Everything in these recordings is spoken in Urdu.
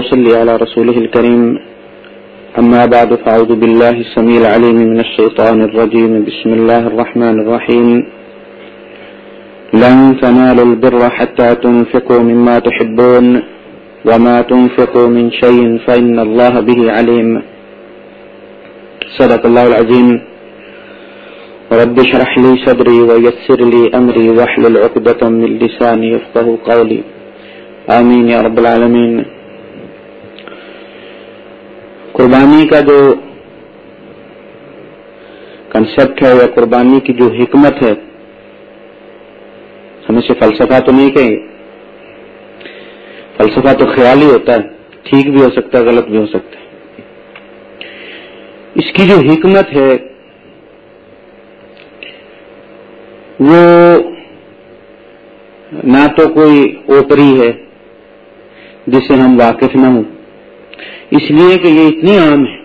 وصلي على رسوله الكريم. أما بعد، فأعوذ بالله السميع العليم من الشيطان الرجيم. بسم الله الرحمن الرحيم. لن تنالوا البر حتى تنفقوا مما تحبون، وما تنفقوا من شيء فإن الله به عليم. صدق الله العظيم. رب اشرح لي صدري ويسر لي أمري واحلل عقدة من لساني يفقه قولي. آمین یا رب العالمین قربانی کا جو کنسپٹ ہے یا قربانی کی جو حکمت ہے ہم اسے فلسفہ تو نہیں کہیں، فلسفہ تو خیال ہی ہوتا ہے، ٹھیک بھی ہو سکتا ہے، غلط بھی ہو سکتا ہے۔ اس کی جو حکمت ہے، وہ نہ تو کوئی اوپری ہے جس سے ہم واقف نہ ہوں۔ اس لیے کہ یہ اتنی عام ہے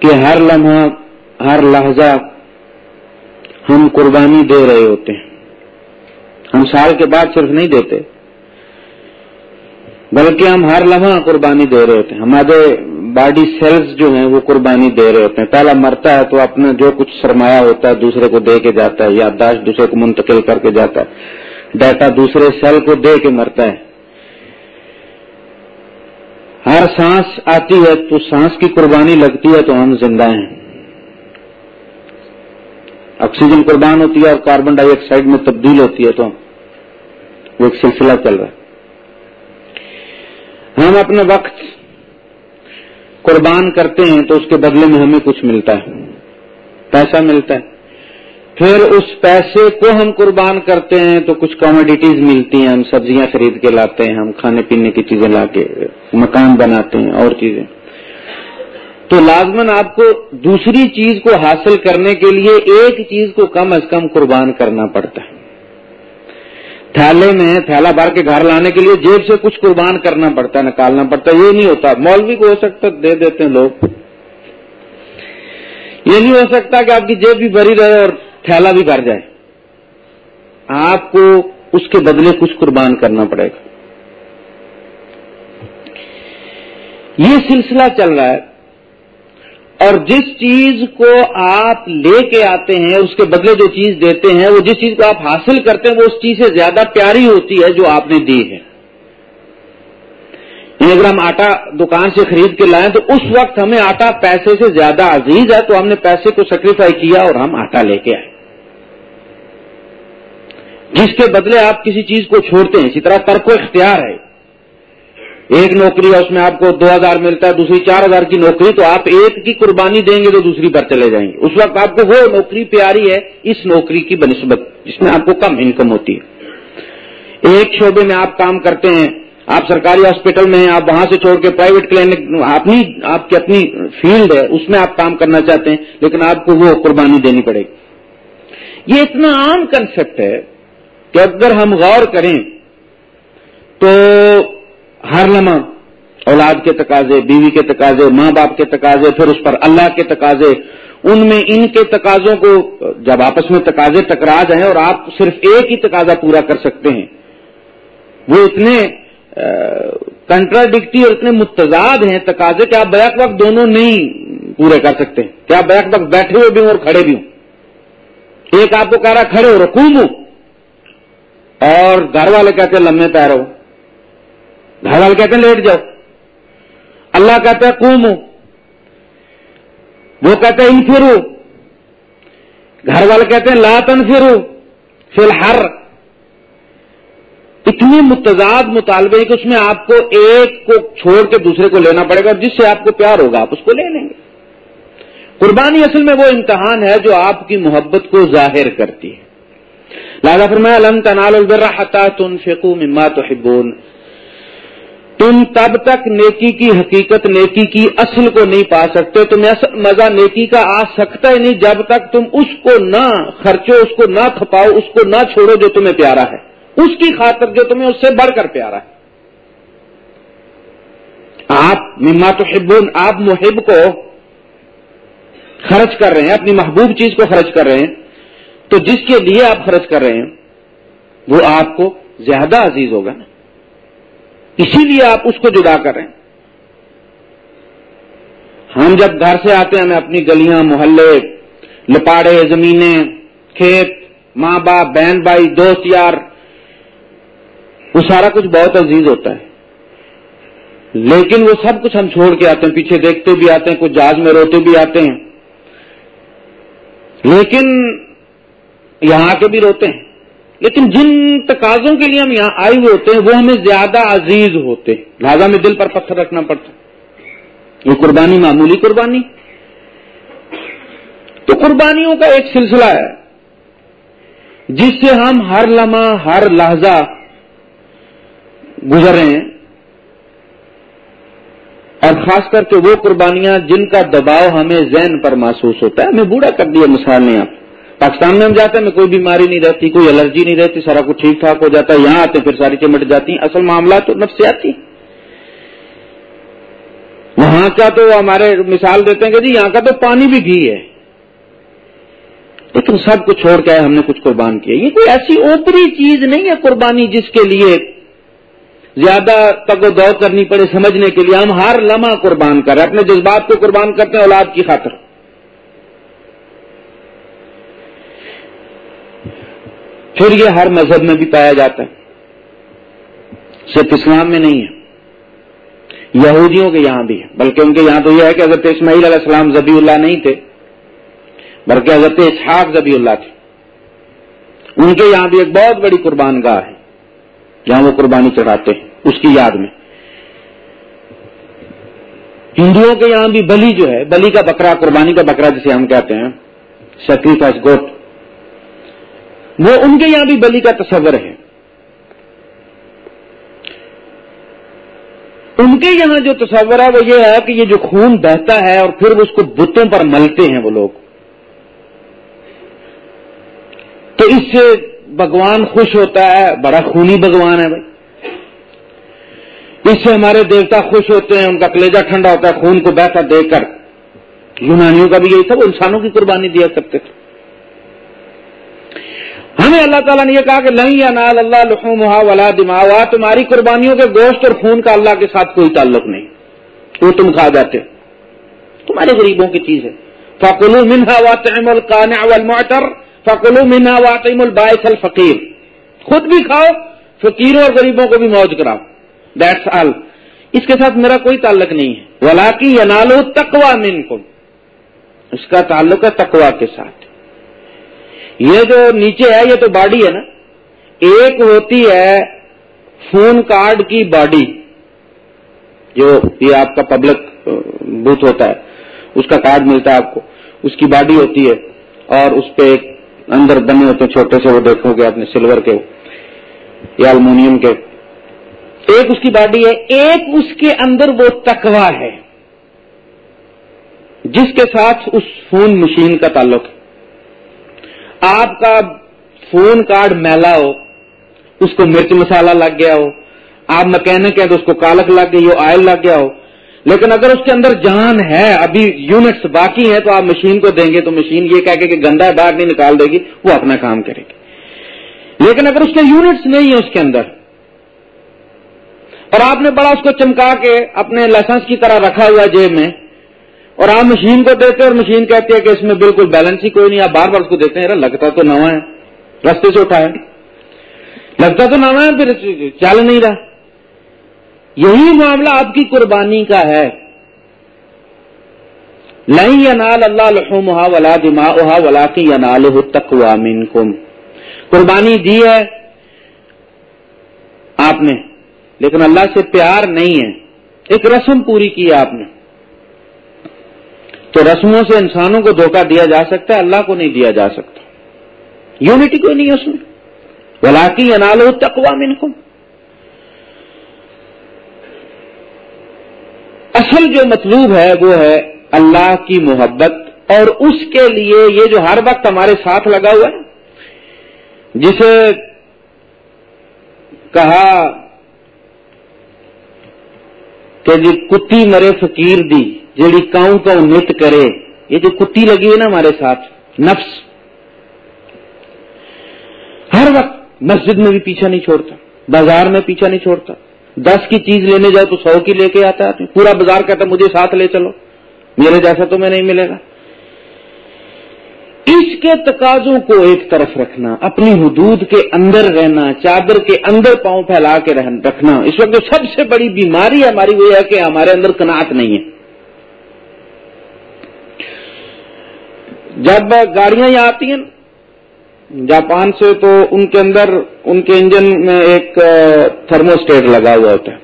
کہ ہر لمحہ، ہر لہجہ ہم قربانی دے رہے ہوتے ہیں۔ ہم سال کے بعد صرف نہیں دیتے، بلکہ ہم ہر لمحہ قربانی دے رہے ہوتے ہیں۔ ہمارے باڈی سیلز جو ہیں وہ قربانی دے رہے ہوتے ہیں۔ پہلا مرتا ہے تو اپنا جو کچھ سرمایہ ہوتا ہے دوسرے کو دے کے جاتا ہے، یادداشت دوسرے کو منتقل کر کے جاتا ہے۔ ڈیٹا دوسرے سیل کو دے کے مرتا ہے۔ ہر سانس آتی ہے، تو سانس کی قربانی لگتی ہے تو ہم زندہ ہیں۔ آکسیجن قربان ہوتی ہے اور کاربن ڈائی آکسائڈ میں تبدیل ہوتی ہے تو وہ ایک سلسلہ چل رہا ہے۔ ہم اپنا وقت قربان کرتے ہیں تو اس کے بدلے میں ہمیں کچھ ملتا ہے۔ پیسہ ملتا ہے۔ پھر اس پیسے کو ہم قربان کرتے ہیں تو کچھ کاموڈیٹیز ملتی ہیں، ہم سبزیاں خرید کے لاتے ہیں، ہم کھانے پینے کی چیزیں لا کے، مکان بناتے ہیں، اور چیزیں۔ تو لازمن آپ کو دوسری چیز کو حاصل کرنے کے لیے ایک چیز کو کم از کم قربان کرنا پڑتا ہے۔ تھیلے میں، تھیلا بھر کے گھر لانے کے لیے جیب سے کچھ قربان کرنا پڑتا ہے، نکالنا پڑتا ہے، یہ نہیں ہوتا۔ مولوی کو ہو سکتا دے دیتے ہیں لوگ۔ یہ نہیں ہو سکتا کہ آپ کی جیب بھی بھری رہے اور تھیلا بھی بھر جائے۔ آپ کو اس کے بدلے کچھ قربان کرنا پڑے گا۔ یہ سلسلہ چل رہا ہے۔ اور جس چیز کو آپ لے کے آتے ہیں، اس کے بدلے جو چیز دیتے ہیں، وہ جس چیز کو آپ حاصل کرتے ہیں، وہ اس چیز سے زیادہ پیاری ہوتی ہے جو آپ نے دی ہے۔ یعنی اگر ہم آٹا دکان سے خرید کے لائیں تو اس وقت ہمیں آٹا پیسے سے زیادہ عزیز ہے، تو ہم نے پیسے کو سیکریفائی کیا اور ہم آٹا لے کے آئے۔ جس کے بدلے آپ کسی چیز کو چھوڑتے ہیں، اسی طرح ترک و اختیار ہے۔ ایک نوکری ہے، اس میں آپ کو دو ہزار ملتا ہے، دوسری چار ہزار کی نوکری، تو آپ ایک کی قربانی دیں گے تو دوسری پر چلے جائیں گے۔ اس وقت آپ کو وہ نوکری پیاری ہے، اس نوکری کی بنسبت، جس میں آپ کو کم انکم ہوتی ہے۔ ایک شعبے میں آپ کام کرتے ہیں، آپ سرکاری ہاسپٹل میں ہیں، آپ وہاں سے چھوڑ کے پرائیویٹ کلینک اپنی، آپ کی اپنی فیلڈ ہے، اس میں آپ کام کرنا چاہتے ہیں، لیکن آپ کو وہ قربانی دینی پڑے گی۔ یہ اتنا عام کنسپٹ ہے کہ اگر ہم غور کریں تو ہر لمحہ اولاد کے تقاضے، بیوی کے تقاضے، ماں باپ کے تقاضے، پھر اس پر اللہ کے تقاضے، ان میں ان کے تقاضوں کو جب آپس میں تقاضے ٹکرا جائیں اور آپ صرف ایک ہی تقاضا پورا کر سکتے ہیں، وہ اتنے کنٹراڈکٹی اور اتنے متضاد ہیں تقاضے کہ آپ بیک وقت دونوں نہیں پورے کر سکتے، کہ آپ بیک وقت بیٹھے ہوئے بھی ہوں اور کھڑے بھی ہوں۔ ایک آپ کو کہہ رہا کھڑے ہو رکوم ہوں۔ اور گھر والے کہتے ہیں لمبے پیرو گھر والے کہتے ہیں لیٹ جاؤ۔ اللہ کہتا ہے کم وہ کہتے ہیں انفرو۔ گھر والے کہتے ہیں لا تنفرو فی الحر۔ اتنی متضاد مطالبے کہ اس میں آپ کو ایک کو چھوڑ کے دوسرے کو لینا پڑے گا اور جس سے آپ کو پیار ہوگا آپ اس کو لے لیں گے۔ قربانی اصل میں وہ امتحان ہے جو آپ کی محبت کو ظاہر کرتی ہے۔ لالا فرمایا، لم تنال البر حتا تنفقوا مما تحبون۔ تم تب تک نیکی کی حقیقت، نیکی کی اصل کو نہیں پا سکتے، تمہیں اصل مزہ نیکی کا آ سکتا ہی نہیں جب تک تم اس کو نہ خرچو، اس کو نہ کھپاؤ، اس کو نہ چھوڑو جو تمہیں پیارا ہے۔ اس کی خاطر جو تمہیں اس سے بڑھ کر پیارا ہے۔ آپ مما تو حبون آپ محب کو خرچ کر رہے ہیں، اپنی محبوب چیز کو خرچ کر رہے ہیں۔ تو جس کے لیے آپ خرچ کر رہے ہیں، وہ آپ کو زیادہ عزیز ہوگا نا۔ اسی لیے آپ اس کو جدا کریں ہم جب گھر سے آتے ہیں، ہمیں اپنی گلیاں، محلے، لپاڑے، زمینیں، کھیت، ماں باپ، بہن بھائی، دوست، یار، وہ سارا کچھ بہت عزیز ہوتا ہے۔ لیکن وہ سب کچھ ہم چھوڑ کے آتے ہیں، پیچھے دیکھتے بھی آتے ہیں کچھ جہاز میں روتے بھی آتے ہیں۔ لیکن یہاں آ کے بھی روتے ہیں۔ لیکن جن تقاضوں کے لیے ہم یہاں آئے ہوئے ہوتے ہیں، وہ ہمیں زیادہ عزیز ہوتے ہیں۔ لہٰذا میں دل پر پتھر رکھنا پڑتا یہ قربانی معمولی قربانی۔ تو قربانیوں کا ایک سلسلہ ہے، جس سے ہم ہر لمحہ، ہر لہجہ گزر رہے ہیں۔ اور خاص کر کے وہ قربانیاں جن کا دباؤ ہمیں ذہن پر محسوس ہوتا ہے۔ ہمیں بوڑھا کر دیا مثال نے آپ پاکستان میں ہم جاتے ہیں کوئی بیماری نہیں رہتی، کوئی الرجی نہیں رہتی، سارا کچھ ٹھیک ٹھاک ہو جاتا ہے۔ یہاں آتے پھر ساری چمٹ جاتی ہیں۔ اصل معاملہ تو نفسیاتی وہاں کا تو ہمارے مثال دیتے ہیں کہ جی یہاں کا تو پانی بھی گھی ہے۔ لیکن سب کو چھوڑ کے ہم نے کچھ قربان کیا۔ یہ کوئی ایسی اوپری چیز نہیں ہے قربانی جس کے لیے زیادہ تگ و دو کرنی پڑے سمجھنے کے لیے۔ ہم ہر لمحہ قربان کر رہے اپنے جذبات کو قربان کرتے ہیں اولاد کی خاطر۔ پھر یہ ہر مذہب میں بھی پایا جاتا ہے۔ صرف اسلام میں نہیں ہے۔ یہودیوں کے یہاں بھی ہے۔ بلکہ ان کے یہاں تو یہ ہے کہ حضرت اسماعیل علیہ السلام زبی اللہ نہیں تھے، بلکہ حضرت اسحاق زبی اللہ تھے۔ ان کے یہاں بھی ایک بہت بڑی قربان گاہ ہے، جہاں وہ قربانی چڑھاتے ہیں، اس کی یاد میں۔ ہندوؤں کے یہاں بھی بلی جو ہے، بلی کا بکرا، قربانی کا بکرا جسے ہم کہتے ہیں سیکریفائس گوٹ وہ ان کے یہاں بھی بلی کا تصور ہے۔ ان کے یہاں جو تصور ہے وہ یہ ہے کہ یہ جو خون بہتا ہے اور پھر وہ اس کو بتوں پر ملتے ہیں وہ لوگ۔ تو اس سے بھگوان خوش ہوتا ہے، بڑا خونی بھگوان ہے بھائی۔ اس سے ہمارے دیوتا خوش ہوتے ہیں، ان کا کلیجا ٹھنڈا ہوتا ہے، خون کو بہتا دیکھ کر۔ یونانیوں کا بھی یہی تھا، وہ انسانوں کی قربانی دیا کرتے تھے۔ ہمیں اللہ تعالیٰ نے یہ کہا کہ نہیں انال اللہ لحوم ولا دماغ تمہاری قربانیوں کے گوشت اور خون کا اللہ کے ساتھ کوئی تعلق نہیں۔ وہ تم کھا جاتے تمہارے غریبوں کی چیز ہے۔ فکلو منہا واطم القان المعتر فکلو منہا واطم الباعث الفقیر خود بھی کھاؤ، فقیروں اور غریبوں کو بھی موج کراؤ۔ دیٹس آل اس کے ساتھ میرا کوئی تعلق نہیں ہے۔ ولاکی ینالو تقوا من اس کا تعلق ہے تقوا کے ساتھ۔ یہ جو نیچے ہے، یہ تو باڈی ہے نا۔ ایک ہوتی ہے فون کارڈ کی باڈی، جو یہ آپ کا پبلک بوتھ ہوتا ہے۔ اس کا کارڈ ملتا ہے آپ کو۔ اس کی باڈی ہوتی ہے اور اس پہ ایک اندر بنے ہوتے ہیں، چھوٹے سے وہ دیکھو گے اپنے سلور کے۔ یا المونیم کے۔ ایک اس کی باڈی ہے، ایک اس کے اندر وہ تکوا ہے، جس کے ساتھ اس فون مشین کا تعلق ہے۔ آپ کا فون کارڈ میلا ہو، اس کو مرچ مسالہ لگ گیا ہو، آپ مکینک ہیں تو اس کو کالک لگ گئی ہو، آئل لگ گیا ہو۔ لیکن اگر اس کے اندر جان ہے، ابھی یونٹس باقی ہیں تو آپ مشین کو دیں گے تو مشین یہ کہہ کے کہ گندا باہر نہیں نکال دے گی، وہ اپنا کام کرے گی۔ لیکن اگر اس کے یونٹس نہیں ہیں اس کے اندر، اور آپ نے بڑا اس کو چمکا کے اپنے لائسنس کی طرح رکھا ہوا جیب میں اور آپ مشین کو دیتے اور مشین کہتے ہیں کہ اس میں بالکل بیلنس ہی کوئی نہیں آپ بار بار اس کو دیتے ہیں لگتا تو نواں ہے۔ رستے سے اٹھایا لگتا تو نواں ہے، پھر چل نہیں رہا۔ یہی معاملہ آپ کی قربانی کا ہے۔ نہیں ینال اللہ لحمہ ولا دماغ ولا کی ینال تقوا منکم۔ قربانی دی ہے آپ نے، لیکن اللہ سے پیار نہیں ہے۔ ایک رسم پوری کی ہے آپ نے۔ تو رسموں سے انسانوں کو دھوکہ دیا جا سکتا ہے، اللہ کو نہیں دیا جا سکتا۔ یونٹی کوئی نہیں ہے اس میں۔ ولاقی انال تقوا منکم اصل جو مطلوب ہے وہ ہے اللہ کی محبت اور اس کے لیے یہ جو ہر وقت ہمارے ساتھ لگا ہوا ہے، جسے کہا کہ جی کتی مرے فقیر دی۔ جیڑی کاؤں کا نت کرے، یہ جو کتی لگی ہے نا ہمارے ساتھ، نفس۔ ہر وقت مسجد میں بھی پیچھا نہیں چھوڑتا، بازار میں پیچھا نہیں چھوڑتا۔ دس کی چیز لینے جاؤ تو سو کی لے کے آتا ہے، پورا بازار کہتا مجھے ساتھ لے چلو۔ میرے جیسا تو میں نہیں ملے گا۔ اس کے تقاضوں کو ایک طرف رکھنا، اپنی حدود کے اندر رہنا، چادر کے اندر پاؤں پھیلا کے رکھنا۔ اس وقت جو سب سے بڑی بیماری ہماری وہ ہے کہ ہمارے اندر کناٹ نہیں ہے۔ جب گاڑیاں یہاں آتی ہیں، جاپان سے تو ان کے اندر ان کے انجن میں ایک تھرموسٹیٹ لگا ہوا ہوتا ہے۔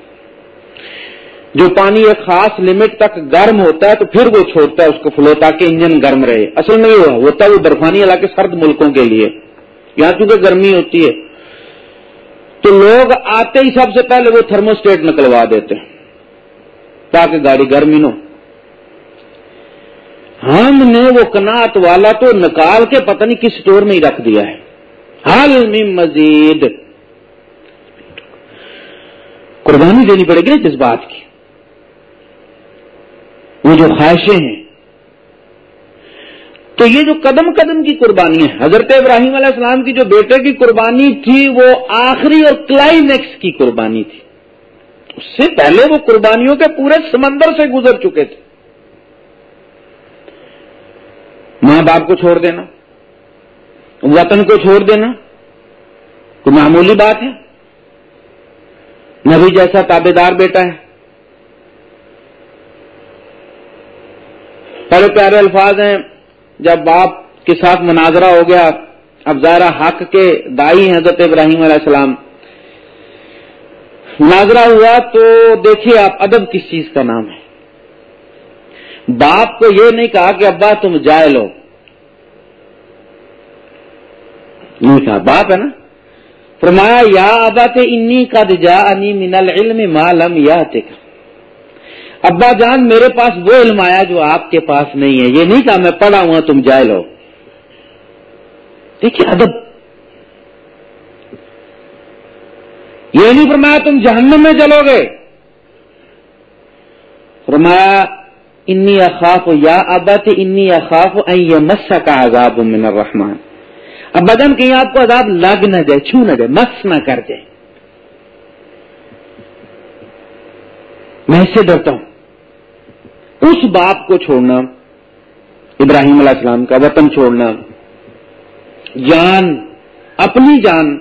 جو پانی ایک خاص لمٹ تک گرم ہوتا ہے تو پھر وہ چھوڑتا ہے اس کو فلو تاکہ انجن گرم رہے۔ اصل میں یہ ہوتا ہے وہ برفانی علاقے سرد ملکوں کے لیے۔ یہاں چونکہ گرمی ہوتی ہے، تو لوگ آتے ہی سب سے پہلے وہ تھرموسٹیٹ نکلوا دیتے ہیں تاکہ گاڑی گرمی نہ ہو۔ ہم نے وہ کنات والا تو نکال کے پتہ نہیں کس اسٹور میں ہی رکھ دیا ہے۔ حال میں مزید۔ قربانی دینی پڑے گی نا جس بات کی۔ وہ جو خواہشیں ہیں۔ تو یہ جو قدم قدم کی قربانی ہے حضرت ابراہیم علیہ السلام کی جو بیٹے کی قربانی تھی، وہ آخری اور کلائمیکس کی قربانی تھی۔ اس سے پہلے وہ قربانیوں کے پورے سمندر سے گزر چکے تھے۔ ماں باپ کو چھوڑ دینا، وطن کو چھوڑ دینا، کوئی معمولی بات ہے؟ نبی جیسا تابے دار بیٹا ہے۔ بڑے پیارے الفاظ ہیں، جب باپ کے ساتھ مناظرہ ہو گیا، اب ظاہرہ حق کے دائی ہیں حضرت ابراہیم علیہ السلام۔ مناظرہ ہوا تو دیکھیے آپ، ادب کس چیز کا نام ہے؟ باپ کو یہ نہیں کہا کہ ابا تم جائے لو۔ نہیں کہا، باپ ہے نا؟ فرمایا، یا ابا تے انی کا دجا انی من العلم معلوم یا ابا جان، میرے پاس وہ علم آیا جو آپ کے پاس نہیں ہے۔ یہ نہیں کہا، میں پڑھا ہوا تم جائے لو۔ دیکھیے ادب۔ یہ نہیں فرمایا تم جہنم میں چلو گے۔ فرمایا انی اخاف یا ابت انی اخاف مس کا عذاب من الرحمان اب بدن کہیں آپ کو عذاب لگ نہ جائے، چھو نہ جائے، مس نہ کر جائے۔ میں اس سے ڈرتا ہوں۔ اس باپ کو چھوڑنا، ابراہیم علیہ السلام کا وطن چھوڑنا، جان، اپنی جان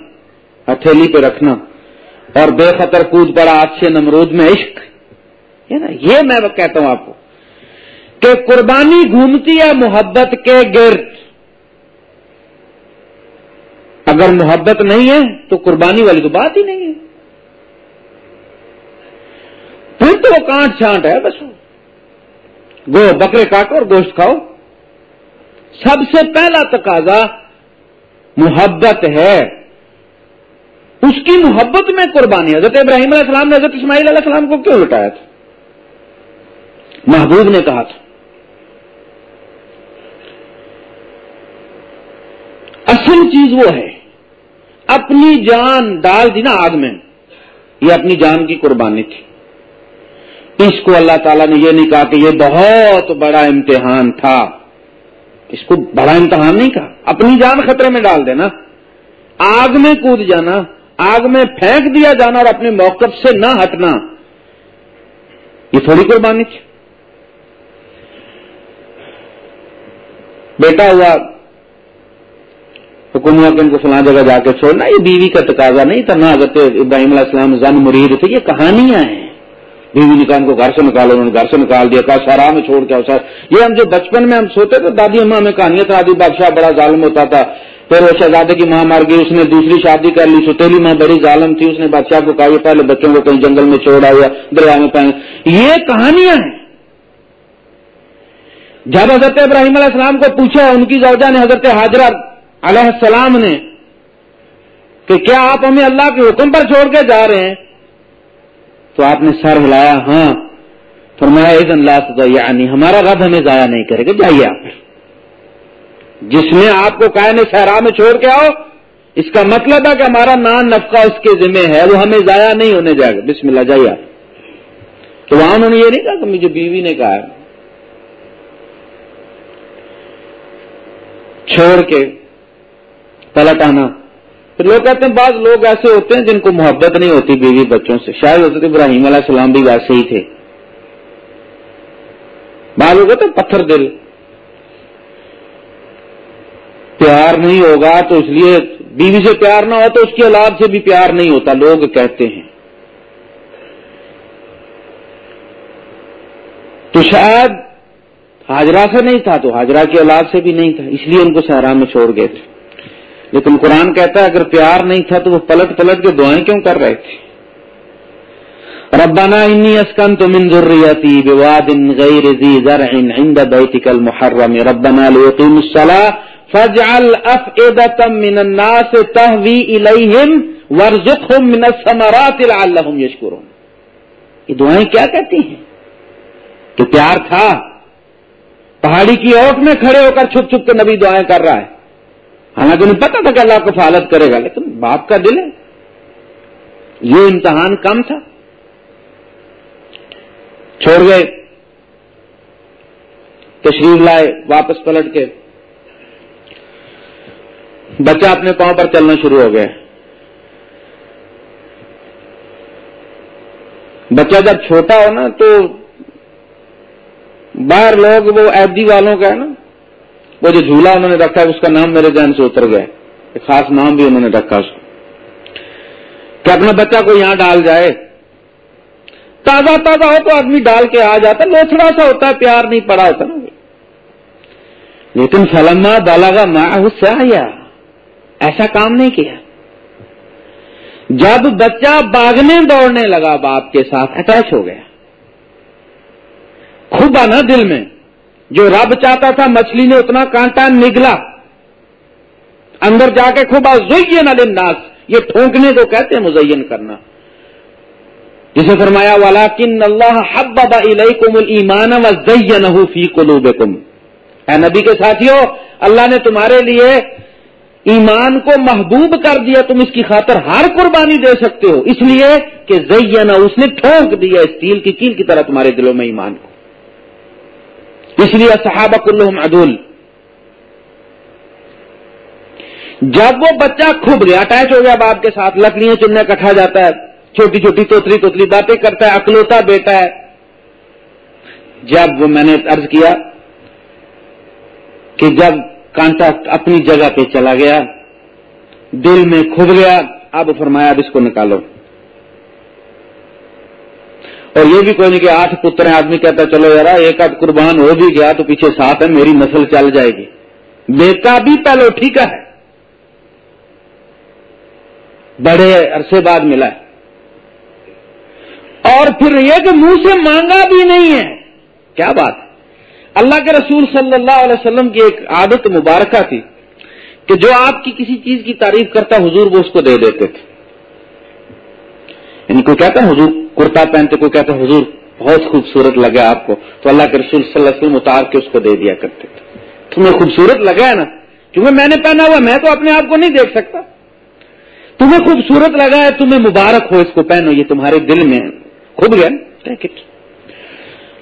ہتھیلی پہ رکھنا اور بے خطر کود پڑا آج سے نمرود میں عشق۔ ہے نا، یہ میں کہتا ہوں آپ کو۔ کہ قربانی گھومتی ہے محبت کے گرد۔ اگر محبت نہیں ہے تو قربانی والی تو بات ہی نہیں ہے۔ پھر تو وہ کانٹ چھانٹ ہے بس۔ گو بکرے کاٹو اور گوشت کھاؤ۔ سب سے پہلا تقاضا محبت ہے۔ اس کی محبت میں قربانی۔ حضرت ابراہیم علیہ السلام نے حضرت اسماعیل علیہ السلام کو کیوں لٹایا تھا؟ محبوب نے کہا تھا۔ اصل چیز وہ ہے، اپنی جان ڈال دی نا آگ میں۔ یہ اپنی جان کی قربانی تھی۔ اس کو اللہ تعالیٰ نے یہ نہیں کہا کہ یہ بہت بڑا امتحان تھا۔ اس کو بڑا امتحان نہیں کہا۔ اپنی جان خطرے میں ڈال دینا۔ آگ میں کود جانا، آگ میں پھینک دیا جانا اور اپنے موقف سے نہ ہٹنا۔ یہ تھوڑی قربانی تھی۔ بیٹا ہوا حکومت ان کو فلاں جگہ جا کے چھوڑنا، یہ بیوی کا تقاضا نہیں تھا، نہ حضرت ابراہیم علیہ السلام زن مرید تھے، یہ کہانیاں ہیں۔ بیوی نے کہا ان کو گھر سے نکالو، انہوں نے گھر سے نکال دیا، کہا سارا میں چھوڑ کے سر یہ ہم جو بچپن میں ہم سوتے تھے، دادی اماں ہمیں کہانیاں تھا آدھی بادشاہ بڑا ظالم ہوتا تھا۔ پھر وہ شہزادے کی ماں مار گئی، اس نے دوسری شادی کر لی ستیلی ماں بڑی ظالم تھی، اس نے بادشاہ کو کہا، یہ پہلے بچوں کو کہیں جنگل میں چھوڑا ہوا دریا میں پہن۔ یہ کہانیاں ہیں۔ جب حضرت ابراہیم علیہ السلام کو پوچھا، ان کی زوجہ نے حضرت حاضرہ علیہ السلام نے کہ کیا آپ ہمیں اللہ کے حکم پر چھوڑ کے جا رہے ہیں؟ تو آپ نے سر ہلایا ہاں۔ فرمایا عید اللہ یعنی ہمارا رب ہمیں ضائع نہیں کرے گا، جائیے آپ۔ جس نے آپ کو کہا نے صحرا میں چھوڑ کے آؤ، اس کا مطلب ہے کہ ہمارا نان نفقہ اس کے ذمہ ہے، وہ ہمیں ضائع نہیں ہونے جائے گا۔ بسم اللہ، جائیے آپ۔ تو وہاں انہوں نے یہ نہیں کہا کہ مجھے بیوی نے کہا۔ چھوڑ کے پلٹ آنا پھر لوگ کہتے ہیں بعض لوگ ایسے ہوتے ہیں جن کو محبت نہیں ہوتی بیوی بچوں سے۔ شاید حضرت ابراہیم علیہ السلام بھی ویسے ہی تھے۔ بعض لوگ کہتے ہیں پتھر دل۔ پیار نہیں ہوگا تو اس لیے بیوی سے پیار نہ ہو تو اس کی اولاد سے بھی پیار نہیں ہوتا، لوگ کہتے ہیں۔ تو شاید حاجرہ سے نہیں تھا تو حاجرہ کی اولاد سے بھی نہیں تھا، اس لیے ان کو سہرا میں چھوڑ گئے تھے۔ لیکن قرآن کہتا ہے اگر پیار نہیں تھا تو وہ پلٹ پلٹ کے دعائیں کیوں کر رہے تھے؟ ربنا انی اسکن تو من ذریتی بواد غیر ذی زرع عند بیتک المحرم. ربنا لیقیم الصلاة فاجعل افئدة من الناس تهوی الیہم ورزقهم من الثمرات لعلهم یشکرون. یہ دعائیں کیا کہتی ہیں؟ کہ پیار تھا، پہاڑی کی اوٹ میں کھڑے ہو کر چھپ چھپ کے نبی دعائیں کر رہا ہے۔ حالانکہ انہیں پتا تھا کہ اللہ کو فالت کرے گا، لیکن باپ کا دل ہے۔ یہ امتحان کم تھا۔ چھوڑ گئے۔ تشریف لائے، واپس پلٹ کے۔ بچہ اپنے پاؤں پر چلنا شروع ہو گیا۔ بچہ جب چھوٹا ہو نا، تو باہر لوگ وہ ایفڈی والوں کا ہے نا وہ جو جھولا انہوں نے رکھا ہے، اس کا نام میرے ذہن سے اتر گیا ایک خاص نام بھی انہوں نے رکھا اس کو۔ کہ اپنا بچہ کو یہاں ڈال جائے۔ تازہ تازہ ہو تو آدمی ڈال کے آ جاتا لوچڑا سا ہوتا ہے، پیار نہیں پڑا ہوتا نا۔ لیکن سلما بالا کا ماں آیا ایسا کام نہیں کیا۔ جب بچہ باغنے دوڑنے لگا باپ کے ساتھ اٹیچ ہو گیا۔ خوبا نا دل میں۔ جو رب چاہتا تھا مچھلی نے اتنا کانٹا نگلا۔ اندر جا کے خوبا زین الناس یہ ٹھونکنے کو کہتے ہیں مزین کرنا۔ جسے فرمایا والا کن اللہ حب الیکم المان و زین فی قلوبکم اے نبی کے ساتھیوں اللہ نے تمہارے لیے ایمان کو محبوب کر دیا۔ تم اس کی خاطر ہر قربانی دے سکتے ہو۔ اس لیے کہ زین، اس نے ٹھونک دیا۔ اسٹیل کی کیل کی طرح تمہارے دلوں میں ایمان کو۔ اس لیے صحابہ کلحم عدول۔ جب وہ بچہ کھب گیا اٹیچ ہو گیا باپ کے ساتھ، لکڑیاں چننے کٹھا جاتا ہے، چھوٹی چھوٹی توتلی توتلی باتیں کرتا ہے، اکلوتا بیٹا ہے۔ جب وہ میں نے ارض کیا کہ جب کانٹا اپنی جگہ پہ چلا گیا، دل میں کھب گیا اب فرمایا اب اس کو نکالو۔ اور یہ بھی کوئی نہیں کہ آٹھ پتر ہیں، آدمی کہتا چلو یار، ایک آدھ قربان ہو بھی گیا تو پیچھے ساتھ ہے میری نسل چل جائے گی۔ بیٹا بھی پہلو ٹھیک ہے۔ بڑے عرصے بعد ملا ہے۔ اور پھر یہ کہ منہ سے مانگا بھی نہیں ہے۔ کیا بات؟ اللہ کے رسول صلی اللہ علیہ وسلم کی ایک عادت مبارکہ تھی کہ جو آپ کی کسی چیز کی تعریف کرتا، حضور وہ اس کو دے دیتے تھے۔ یعنی ان کو کہتا ہے حضور کرتا پہنتے کو کہتے حضور بہت خوبصورت لگا آپ کو، تو اللہ کے رسول صلی اللہ علیہ وسلم اتار کے اس کو دے دیا کرتے تھے۔ تمہیں خوبصورت لگا ہے نا؟ کیونکہ میں نے پہنا ہوا، میں تو اپنے آپ کو نہیں دیکھ سکتا۔ تمہیں خوبصورت لگا ہے، تمہیں مبارک ہو اس کو پہنو، یہ تمہارے دل میں کھب گیا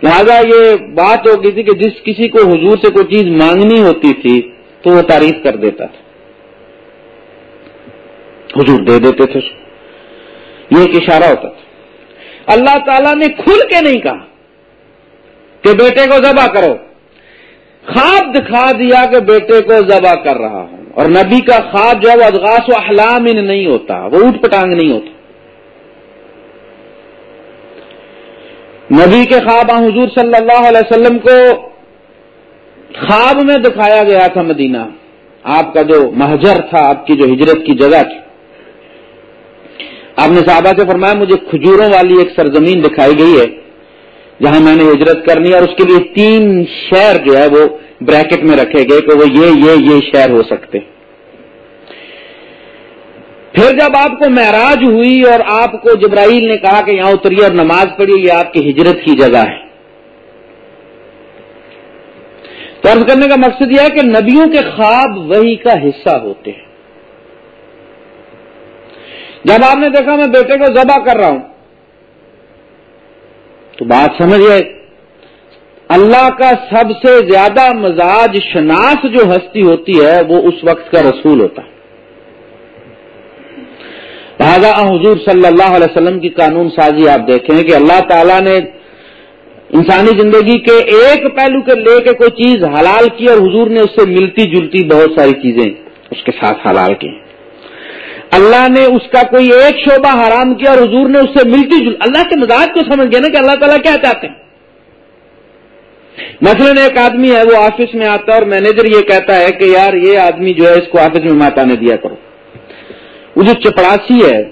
لہٰذا یہ بات ہو گئی تھی کہ جس کسی کو حضور سے کوئی چیز مانگنی ہوتی تھی، تو وہ تعریف کر دیتا تھا۔ حضور دے دیتے تھے یہ ایک اشارہ ہوتا تھا۔ اللہ تعالیٰ نے کھل کے نہیں کہا کہ بیٹے کو ذبح کرو۔ خواب دکھا دیا کہ بیٹے کو ذبح کر رہا ہوں۔ اور نبی کا خواب جو ہے وہ ادغاس و احلام ان نہیں ہوتا، وہ اٹھ پٹانگ نہیں ہوتا۔ نبی کے خواب حضور صلی اللہ علیہ وسلم کو خواب میں دکھایا گیا تھا مدینہ۔ آپ کا جو مہجر تھا، آپ کی جو ہجرت کی جگہ تھی۔ آپ نے صحابہ سے فرمایا، مجھے کھجوروں والی ایک سرزمین دکھائی گئی ہے، جہاں میں نے ہجرت کرنی ہے اور اس کے لیے تین شہر جو ہے وہ بریکٹ میں رکھے گئے کہ وہ یہ یہ یہ شہر ہو سکتے۔ پھر جب آپ کو معراج ہوئی اور آپ کو جبرائیل نے کہا کہ یہاں اتری اور نماز پڑھی یہ آپ کی ہجرت کی جگہ ہے۔ طرز کرنے کا مقصد یہ ہے کہ نبیوں کے خواب وہی کا حصہ ہوتے ہیں۔ جب آپ نے دیکھا میں بیٹے کو ذبح کر رہا ہوں، تو بات سمجھئے اللہ کا سب سے زیادہ مزاج شناس جو ہستی ہوتی ہے، وہ اس وقت کا رسول ہوتا ہے۔ لہذا حضور صلی اللہ علیہ وسلم کی قانون سازی آپ دیکھیں کہ اللہ تعالیٰ نے انسانی زندگی کے ایک پہلو کے لے کے کوئی چیز حلال کی اور حضور نے اس سے ملتی جلتی بہت ساری چیزیں اس کے ساتھ حلال کی۔ ہیں اللہ نے اس کا کوئی ایک شعبہ حرام کیا اور حضور نے اس سے ملتی جل اللہ کے مزاج کو سمجھ گیا نا کہ اللہ تعالیٰ کیا چاہتے ہیں؟ مثلاً ایک آدمی ہے، وہ آفس میں آتا ہے اور مینیجر یہ کہتا ہے کہ یار یہ آدمی جو ہے اس کو آفس میں ماتا نے دیا کرو۔ وہ جو چپڑاسی ہے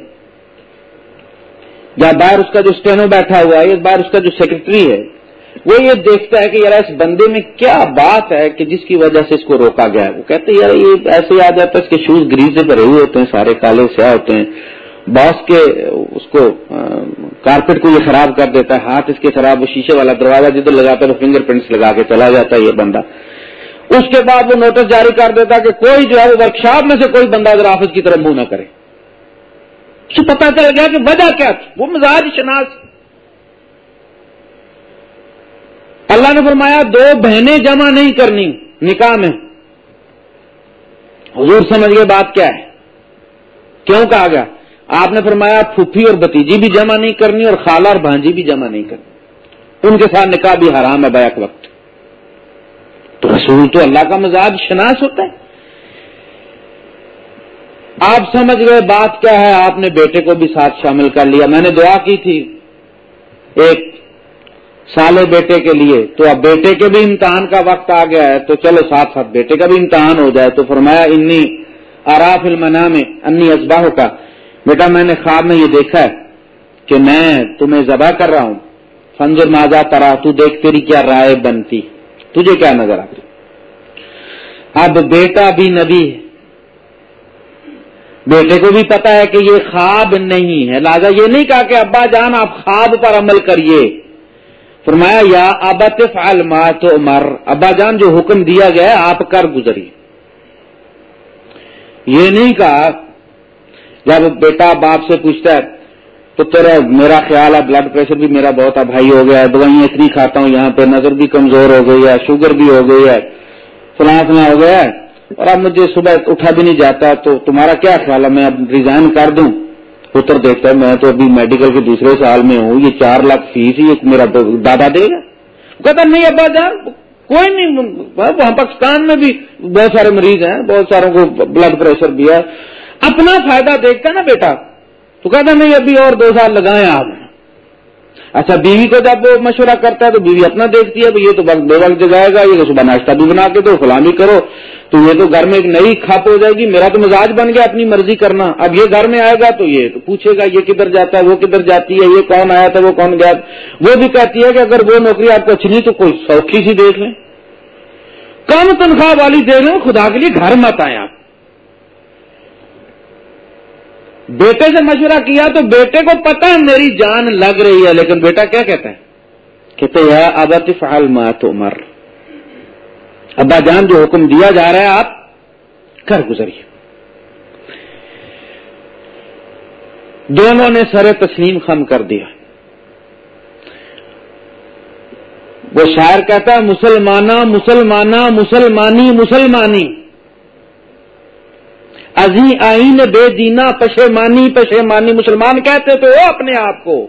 یا باہر اس کا جو اسٹینو بیٹھا ہوا ہے یا باہر اس کا جو سیکرٹری ہے وہ یہ دیکھتا ہے کہ یار اس بندے میں کیا بات ہے کہ جس کی وجہ سے اس کو روکا گیا ہے۔ وہ کہتے یار یہ ایسے یاد آتا ہے، اس کے شوز گریز سے بھرے ہوئے ہوتے ہیں، سارے کالے سیاہ ہوتے ہیں۔ باس کے، اس کو کارپیٹ کو یہ خراب کر دیتا ہے، ہاتھ اس کے خراب، وہ شیشے والا دروازہ جدھر لگاتا ہے وہ فنگر پرنٹس لگا کے چلا جاتا ہے یہ بندہ۔ اس کے بعد وہ نوٹس جاری کر دیتا کہ کوئی جو ہے وہ ورکشاپ میں سے کوئی بندہ اگر آفس کی طرف منہ نہ کرے۔ اسے پتا چل گیا کہ وجہ کیا تھی۔ وہ مزاج شناس اللہ نے فرمایا دو بہنیں جمع نہیں کرنی، نکاح میں۔ حضور سمجھ گئے بات کیا ہے۔ کیوں کہا گیا؟ آپ نے فرمایا پھوپھی اور بتیجی بھی جمع نہیں کرنی اور خالہ اور بھانجی بھی جمع نہیں کرنی۔ ان کے ساتھ نکاح بھی حرام ہے بیک وقت۔ تو رسول تو اللہ کا مزاج شناس ہوتا ہے۔ آپ سمجھ گئے بات کیا ہے، آپ نے بیٹے کو بھی ساتھ شامل کر لیا۔ میں نے دعا کی تھی، ایک سالے بیٹے کے لیے، تو اب بیٹے کے بھی امتحان کا وقت آ گیا ہے، تو چلو ساتھ ساتھ، بیٹے کا بھی امتحان ہو جائے، تو فرمایا انی آراف المنا میں انی ازباہ کا۔ بیٹا، میں نے خواب میں یہ دیکھا ہے کہ میں تمہیں ذبح کر رہا ہوں۔ فنزر ماضا ترا، تو دیکھ تیری کیا رائے بنتی۔ تجھے کیا نظر آتی؟ اب بیٹا بھی نبی ہے۔ بیٹے کو بھی پتا ہے کہ یہ خواب نہیں ہے۔ لہٰذا یہ نہیں کہا کہ ابا جان، آپ خواب پر عمل کریے۔ فرمایا، یا ابت ما تو مر ابا جان، جو حکم دیا گیا آپ کر گزری یہ نہیں کہا، جب بیٹا باپ سے پوچھتا ہے، تو تیرا میرا خیال ہے بلڈ پریشر بھی میرا بہت بھائی ہو گیا ہے، دوائیاں اتنی کھاتا ہوں، یہاں پہ نظر بھی کمزور ہو گئی ہے شوگر بھی ہو گئی ہے، فلاں فلاں ہو گیا ہے، اور اب مجھے صبح اٹھا بھی نہیں جاتا، تو تمہارا کیا خیال ہے، میں اب ریزائن کر دوں؟ پتر دیکھتا ہے، میں تو ابھی میڈیکل کے دوسرے سال میں ہوں، یہ چار لاکھ فیس ہی میرا دادا دے گا۔ کہتا نہیں ابا جان، کوئی نہیں وہاں پاکستان میں بھی بہت سارے مریض ہیں، بہت ساروں کو بلڈ پریشر بھی ہے۔ اپنا فائدہ دیکھتا ہے نا بیٹا۔ تو کہتا نہیں، ابھی اور دو سال لگائیں آپ۔ اچھا بیوی کو جب وہ مشورہ کرتا ہے تو بیوی اپنا دیکھتی ہے یہ تو وقت وقت جگائے گا، یہ تو صبح ناشتہ بھی بنا کے دو، فلاں بھی کرو۔ تو یہ تو گھر میں ایک نئی کھاپ ہو جائے گی۔ میرا تو مزاج بن گیا اپنی مرضی کرنا۔ اب یہ گھر میں آئے گا تو یہ تو پوچھے گا، یہ کدھر جاتا ہے، وہ کدھر جاتی ہے، یہ کون آیا تھا، وہ کون گیا وہ بھی کہتی ہے کہ اگر وہ نوکری آپ کو اچھی نہیں تو کوئی سوکھی سی دیکھ لیں۔ کم تنخواہ والی دیکھ لیں خدا کے لیے گھر مت آئے آپ۔ بیٹے سے مشورہ کیا تو بیٹے کو پتا میری جان لگ رہی ہے، لیکن بیٹا کیا کہتا ہے؟ کہتے ہیں ابا فعال مات عمر ابا جان، جو حکم دیا جا رہا ہے، آپ کر گزریے۔ دونوں نے سر تسلیم خم کر دیا۔ وہ شاعر کہتا ہے مسلمانہ مسلمانہ مسلمانی مسلمانی۔ ازی آئین بے دینا پشیمانی پشیمانی مسلمان کہتے تو وہ اپنے آپ کو۔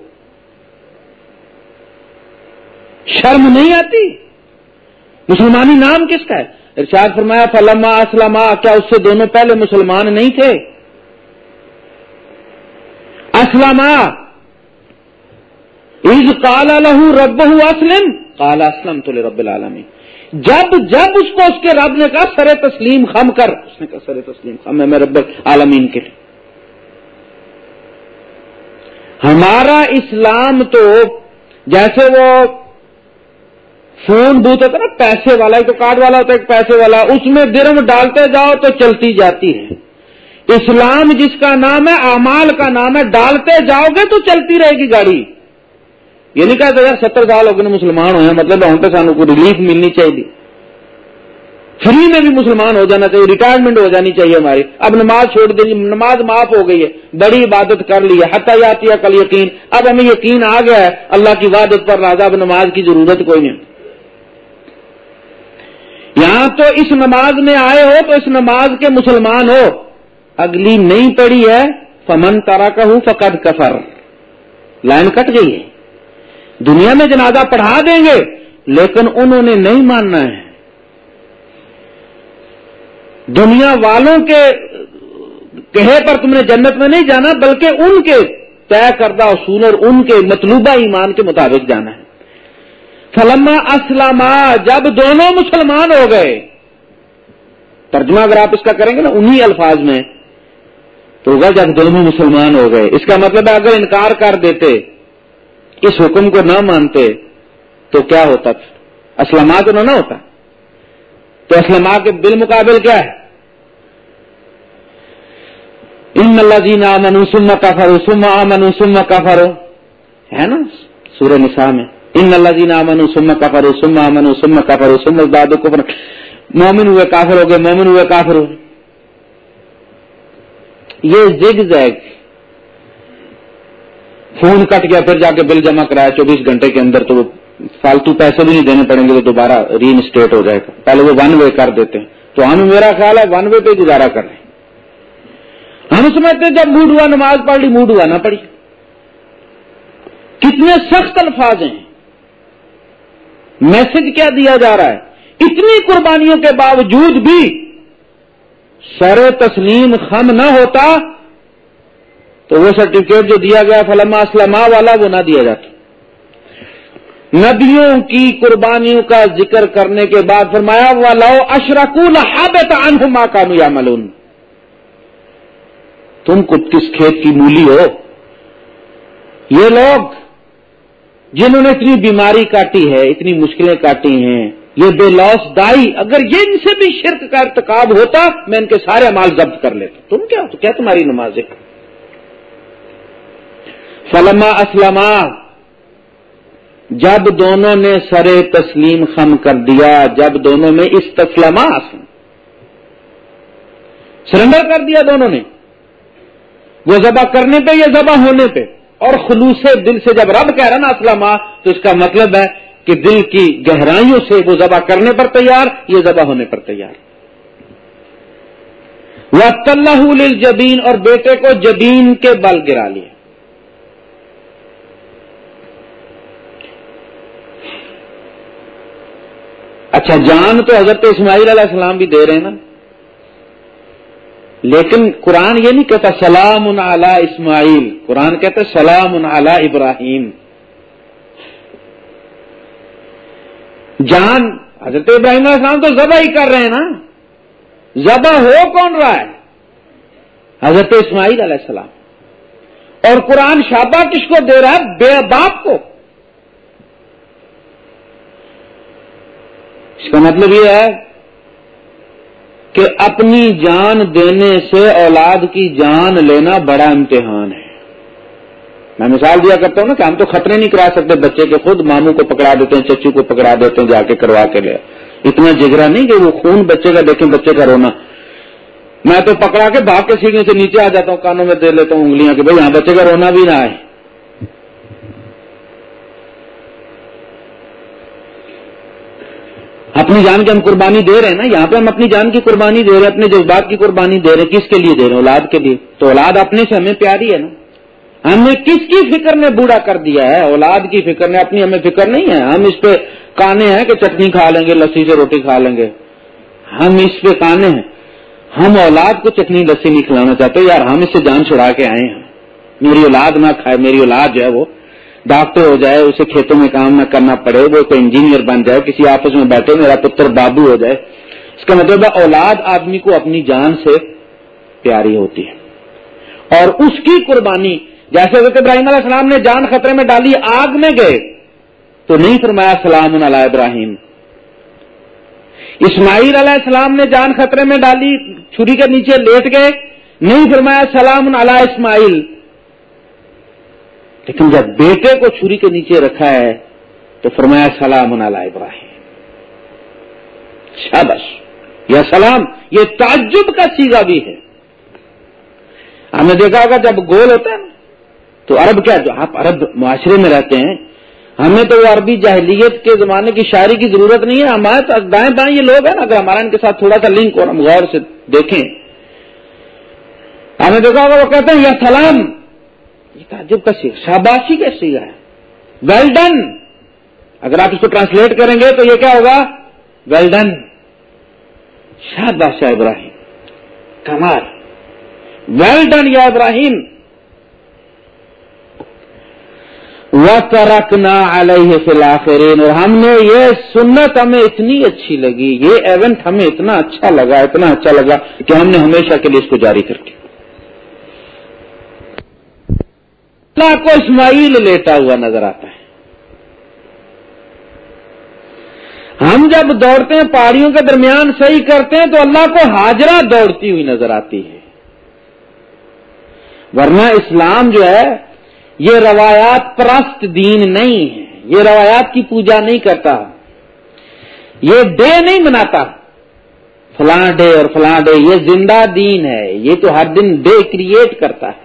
شرم نہیں آتی؟ مسلمانی نام کس کا ہے؟ ارشاد فرمایا، فلما اسلم کیا اس سے دونوں پہلے مسلمان نہیں تھے؟ اسلم عز کالا لہو رب اسلم کالا اسلم تو رب العالمین جب جب اس کو اس کے رب نے کہا سر تسلیم خم کر اس نے کہا سر تسلیم خم ہے میں رب عالمین کے لیے۔ ہمارا اسلام تو جیسے وہ فون بوت ہوتا نا، پیسے والا، ایک تو کارڈ والا ہوتا ہے، ایک پیسے والا، اس میں درم ڈالتے جاؤ تو چلتی جاتی ہے۔ اسلام جس کا نام ہے امال کا نام ہے، ڈالتے جاؤ گے تو چلتی رہے گی گاڑی۔ یہ نہیں کہتے یار ستر سال ہو گئے مسلمان ہوئے مطلب ہم پہ سانو کو ریلیف ملنی چاہیے۔ فری میں بھی مسلمان ہو جانا چاہیے ریٹائرمنٹ ہو جانی چاہیے ہماری۔ اب نماز چھوڑ دیں نماز معاف ہو گئی ہے، بڑی عبادت کر لی ہے۔ حتیہ یاتی ہے کل یقین۔ اب ہمیں یقین آ گیا ہے، اللہ کی وادت پر راضا اب نماز کی ضرورت کوئی نہیں۔ یہاں تو اس نماز میں آئے ہو تو اس نماز کے مسلمان ہو۔ اگلی نہیں پڑی ہے، فمن تارا کا ہوں فقد کفر لائن کٹ گئی ہے۔ دنیا میں جنازہ پڑھا دیں گے، لیکن انہوں نے نہیں ماننا ہے۔ دنیا والوں کے کہے پر تم نے جنت میں نہیں جانا، بلکہ ان کے طے کردہ اصول اور ان کے مطلوبہ ایمان کے مطابق جانا ہے۔ فلما اسلم جب دونوں مسلمان ہو گئے۔ ترجمہ اگر آپ اس کا کریں گے نا انہی الفاظ میں، تو ہوگا جب دونوں مسلمان ہو گئے۔ اس کا مطلب ہے اگر انکار کر دیتے اس حکم کو نہ مانتے تو کیا ہوتا اسلما تو نہ ہوتا۔ تو اسلما کے بالمقابل کیا ہے؟ ان اللہ جینا من سما کا فرو سما من سما کا فرو ہے نا؟ سورہ نساء میں۔ ان اللہ جینا من سما کا فرو سما من سما کا فرو سم دادو کو مومن ہوئے کافر ہو گئے، مومن ہوئے کافر ہو یہ زگ زیگ فون کٹ گیا، پھر جا کے بل جمع کرایا چوبیس گھنٹے کے اندر، تو فالتو پیسے بھی نہیں دینے پڑیں گے تو دوبارہ ری انسٹیٹ ہو جائے گا۔ پہلے وہ ون وے کر دیتے ہیں۔ تو ہم، میرا خیال ہے ون وے پہ گزارا کر رہے ہیں۔ ہم سمجھتے جب موڈ ہوا، نماز پڑھ لی، موڈ ہوا، نہ پڑی کتنے سخت الفاظ ہیں۔ میسج کیا دیا جا رہا ہے؟ اتنی قربانیوں کے باوجود بھی سر تسلیم خم نہ ہوتا تو وہ سرٹیفکیٹ جو دیا گیا فلما اسلم والا وہ نہ دیا جاتا۔ نبیوں کی قربانیوں کا ذکر کرنے کے بعد فرمایا ہوا لو اشرکول ماں کا نیا ملون تم کس کھیت کی مولی ہو؟ یہ لوگ جنہوں نے اتنی بیماری کاٹی ہے، اتنی مشکلیں کاٹی ہیں، یہ بے لوس دائی، اگر یہ ان سے بھی شرک کا ارتکاب ہوتا، میں ان کے سارے مال ضبط کر لیتا۔ تم کیا تو کیا تمہاری نماز ہے فلما اسلم جب دونوں نے سر تسلیم خم کر دیا، جب دونوں میں اس تسلما سرنڈر کر دیا دونوں نے۔ وہ ذبح کرنے پہ یا ذبح ہونے پہ؟ اور خلوص دل سے جب رب کہہ رہا نا اسلم تو اس کا مطلب ہے کہ دل کی گہرائیوں سے وہ ذبح کرنے پر تیار یہ ذبح ہونے پر تیار۔ وہ طلح جبین اور بیٹے کو جبین کے بل گرا لیا۔ اچھا جان تو حضرت اسماعیل علیہ السلام بھی دے رہے ہیں نا۔ لیکن قرآن یہ نہیں کہتا سلام علی اسماعیل، قرآن کہتا سلام علی ابراہیم۔ جان، حضرت ابراہیم علیہ السلام تو ذبح ہی کر رہے ہیں نا۔ ذبح ہو کون رہا ہے؟ حضرت اسماعیل علیہ السلام۔ اور قرآن شابہ کس کو دے رہا ہے؟ بے باپ کو۔ اس کا مطلب یہ ہے کہ اپنی جان دینے سے اولاد کی جان لینا بڑا امتحان ہے۔ میں مثال دیا کرتا ہوں نا کہ ہم تو خطرے نہیں کرا سکتے، بچے کے خود ماموں کو پکڑا دیتے ہیں، چچو کو پکڑا دیتے ہیں، جا کے کروا کے لے۔ اتنا جگرا نہیں کہ وہ خون بچے کا دیکھیں، بچے کا رونا۔ میں تو پکڑا کے بھاگ کے سیڑھیوں سے نیچے آ جاتا ہوں، کانوں میں دے لیتا ہوں انگلیاں کہ بھائی یہاں بچے کا رونا بھی نہ آئے۔ اپنی جان کی ہم قربانی دے رہے ہیں نا، یہاں پہ ہم اپنی جان کی قربانی دے رہے ہیں، اپنے جذبات کی قربانی دے رہے ہیں۔ کس کے لیے دے رہے ہیں؟ اولاد کے لیے۔ تو اولاد اپنے سے ہمیں پیاری ہے نا۔ ہم نے کس کی فکر نے بوڑھا کر دیا ہے؟ اولاد کی فکر نے اپنی ہمیں فکر نہیں ہے۔ ہم اس پہ کانے ہیں کہ چٹنی کھا لیں گے، لسی سے روٹی کھا لیں گے۔ ہم اس پہ کانے ہیں۔ ہم اولاد کو چٹنی، لسی نہیں کھلانا چاہتے۔ یار ہم اس سے جان چھڑا کے آئے ہیں۔ میری اولاد نہ کھائے، میری اولاد جو ہے وہ ڈاکٹر ہو جائے، اسے کھیتوں میں کام نہ کرنا پڑے، وہ کوئی انجینئر بن جائے، کسی آپس میں بیٹھے، میرا پتر بابو ہو جائے۔ اس کا مطلب ہے اولاد آدمی کو اپنی جان سے پیاری ہوتی ہے۔ اور اس کی قربانی، جیسے حضرت ابراہیم علیہ السلام نے جان خطرے میں ڈالی، آگ میں گئے، تو نہیں فرمایا سلام علیہ ابراہیم۔ اسماعیل علیہ السلام نے جان خطرے میں ڈالی، چھری کے نیچے لیٹ گئے، نہیں فرمایا سلام علیہ اسماعیل۔ لیکن جب بیٹے کو چھری کے نیچے رکھا ہے تو فرمایا سلام علی ابراہیم۔ شابش یا سلام، یہ تعجب کا سیگا بھی ہے۔ ہم نے دیکھا ہوگا جب گول ہوتا ہے تو عرب کیا، جو آپ عرب معاشرے میں رہتے ہیں، ہمیں تو وہ عربی جاہلیت کے زمانے کی شاعری کی ضرورت نہیں ہے ہمارے دائیں بائیں یہ لوگ ہیں نا، اگر ہمارا ان کے ساتھ تھوڑا سا لنک اور ہم غور سے دیکھیں۔ آپ نے دیکھا ہوگا، وہ کہتے ہیں، یا سلام یہ تعجب کا سیکھ شاباشی کا سیگا ہے۔ ویل ڈن اگر آپ اس کو ٹرانسلیٹ کریں گے تو یہ کیا ہوگا؟ ویل ڈن شاد بادشاہ ابراہیم۔ کمال۔ ویل ڈن یا ابراہیم۔ وہ ترکنا علیہ فلاخرین اور ہم نے یہ سنت ہمیں اتنی اچھی لگی، یہ ایونٹ ہمیں اتنا اچھا لگا، اتنا اچھا لگا کہ ہم نے ہمیشہ کے لیے اس کو جاری کر دیا اللہ کو اسماعیل لیتا ہوا نظر آتا ہے۔ ہم جب دوڑتے ہیں، پہاڑیوں کے درمیان صحیح کرتے ہیں تو اللہ کو حاجرہ دوڑتی ہوئی نظر آتی ہے۔ ورنہ اسلام جو ہے، یہ روایات پرست دین نہیں ہے۔ یہ روایات کی پوجا نہیں کرتا۔ یہ ڈے نہیں مناتا۔ فلاں ڈے اور فلاں ڈے، یہ زندہ دین ہے۔ یہ تو ہر دن ڈے کریٹ کرتا ہے۔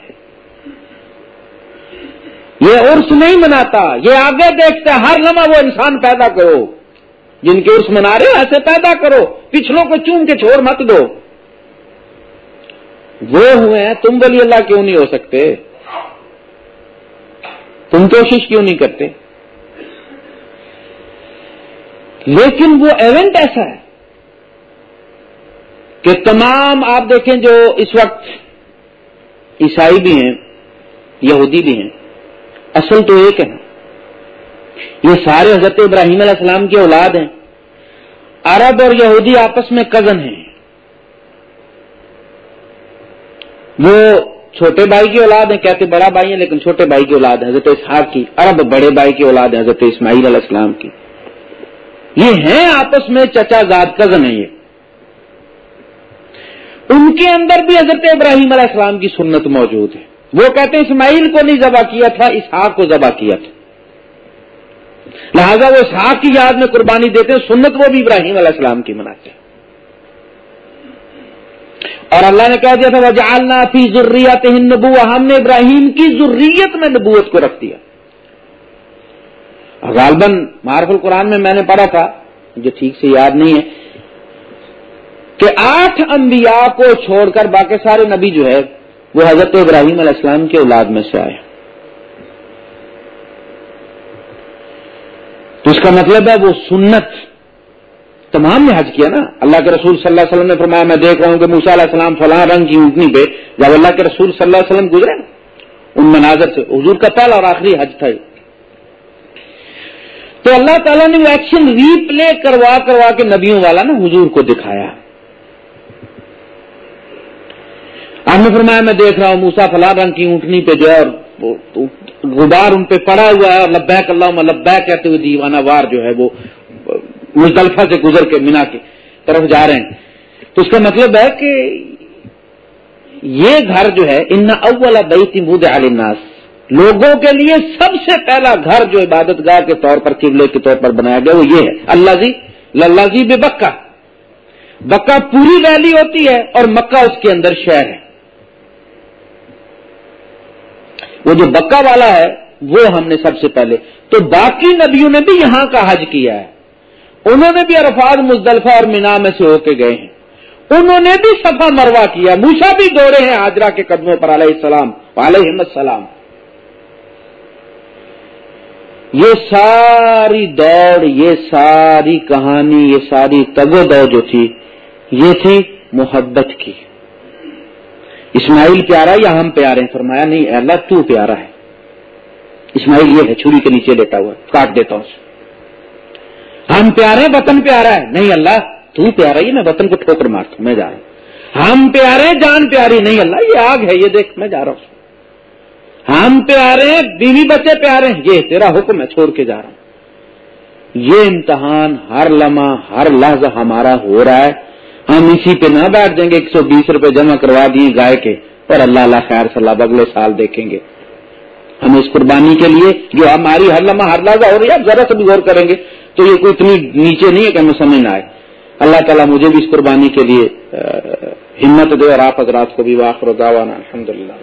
یہ عرس نہیں مناتا، یہ آگے دیکھتا ہر لمحہ وہ انسان پیدا کرو۔ جن کے عرس منا رہے ایسے پیدا کرو۔ پچھلوں کو چوم کے چھوڑ مت دو۔ وہ ہوئے ہیں، تم بلی اللہ کیوں نہیں ہو سکتے؟ تم کوشش کیوں نہیں کرتے؟ لیکن وہ ایونٹ ایسا ہے کہ تمام، آپ دیکھیں جو اس وقت عیسائی بھی ہیں، یہودی بھی ہیں اصل تو ایک ہے۔ یہ سارے حضرت ابراہیم علیہ السلام کی اولاد ہیں۔ عرب اور یہودی آپس میں کزن ہیں۔ وہ چھوٹے بھائی کی اولاد ہیں، کہتے بڑا بھائی ہیں، لیکن چھوٹے بھائی کی اولاد ہے حضرت اسحاق کی۔ عرب بڑے بھائی کی اولاد ہے حضرت اسماعیل علیہ السلام کی۔ یہ ہیں آپس میں چچا زاد کزن ہیں یہ۔ ان کے اندر بھی حضرت ابراہیم علیہ السلام کی سنت موجود ہے۔ وہ کہتے ہیں اسماعیل کو نہیں ذبح کیا تھا، اسحاق کو ذبح کیا تھا۔ لہذا وہ اسحاق کی یاد میں قربانی دیتے ہیں، سنت وہ بھی ابراہیم علیہ السلام کی مناتے ہیں۔ اور اللہ نے کہہ دیا تھا وہ جالنا فی ضروریات نبو ہم نے ابراہیم کی ضروریت میں نبوت کو رکھ دیا۔ غالباً معرف القرآن میں میں نے پڑھا تھا جو ٹھیک سے یاد نہیں ہے، کہ آٹھ انبیاء کو چھوڑ کر باقی سارے نبی جو ہے وہ حضرت ابراہیم علیہ السلام کے اولاد میں سے آئے۔ تو اس کا مطلب ہے وہ سنت تمام نے حج کیا نا۔ اللہ کے رسول صلی اللہ علیہ وسلم نے فرمایا، میں دیکھ رہا ہوں کہ موسا علیہ السلام فلاں رنگ کی اونٹنی پہ جب اللہ کے رسول صلی اللہ علیہ وسلم گزرے نا، ان مناظر سے حضور کا پہلا اور آخری حج تھا۔ تو اللہ تعالیٰ نے وہ ایکشن ری پلے کروا کروا کے نبیوں والا نا حضور کو دکھایا۔ آپ نے فرمایا، میں دیکھ رہا ہوں موسا فلاں رنگ کی اونٹنی پہ جو ہے غبار ان پہ پڑا ہوا ہے، اور لبیک اللہ لبیک کہتے ہوئے دیوانہ وار جو ہے وہ مزدلفہ سے گزر کے مینا کی طرف جا رہے ہیں۔ تو اس کا مطلب ہے کہ یہ گھر جو ہے، ان اول بیت بود الناس لوگوں کے لیے سب سے پہلا گھر جو عبادت گاہ کے طور پر، قبلے کے طور پر بنایا گیا، وہ یہ ہے۔ اللہ جی اللہ جی بے بکا بکا پوری ویلی ہوتی ہے، اور مکہ اس کے اندر شہر ہے۔ وہ جو بکا والا ہے، وہ ہم نے سب سے پہلے۔ تو باقی نبیوں نے بھی یہاں کا حج کیا ہے۔ انہوں نے بھی عرفات، مزدلفہ اور مینا میں سے ہو کے گئے ہیں۔ انہوں نے بھی صفا مروا کیا۔ موسا بھی دوڑے ہیں آجرا کے قدموں پر، علیہ السلام علیہ السلام۔ یہ ساری دوڑ، یہ ساری کہانی، یہ ساری تگو دوڑ جو تھی، یہ تھی محبت کی۔ اسماعیل پیارا یا ہم پیارے ہیں؟ فرمایا، نہیں اللہ، تو پیارا ہے۔ اسماعیل یہ ہے، چھری کے نیچے لیٹا ہوا، کاٹ دیتا ہوں۔ ہم پیارے وطن پیارا ہے۔ نہیں، اللہ، تو پیارا ہی میں وطن کو ٹھوکر مارتا ہوں، میں جا رہا ہوں۔ ہم پیارے جان پیاری، نہیں، اللہ، یہ آگ ہے، یہ دیکھ، میں جا رہا ہوں۔ ہم پیارے بیوی بچے پیارے یہ تیرا حکم ہے، چھوڑ کے جا رہا ہوں۔ یہ امتحان، ہر لمحہ، ہر لحظ ہمارا ہو رہا ہے۔ ہم اسی پہ نہ بیٹھ جائیں گے، ایک سو بیس روپے جمع کروا دیے گائے کے، اور اللہ اللہ خیر صلی اللہ اگلے سال دیکھیں گے۔ ہم اس قربانی کے لیے جو ہماری ہر لمحہ، ہر لازہ ہو رہی ہے ذرا سے بھی غور کریں گے۔ تو یہ کوئی اتنی نیچے نہیں ہے کہ ہمیں سمجھ نہ آئے۔ اللہ تعالیٰ مجھے بھی اس قربانی کے لیے ہمت دے اور آپ حضرات کو بھی واخر دعوانا الحمد للہ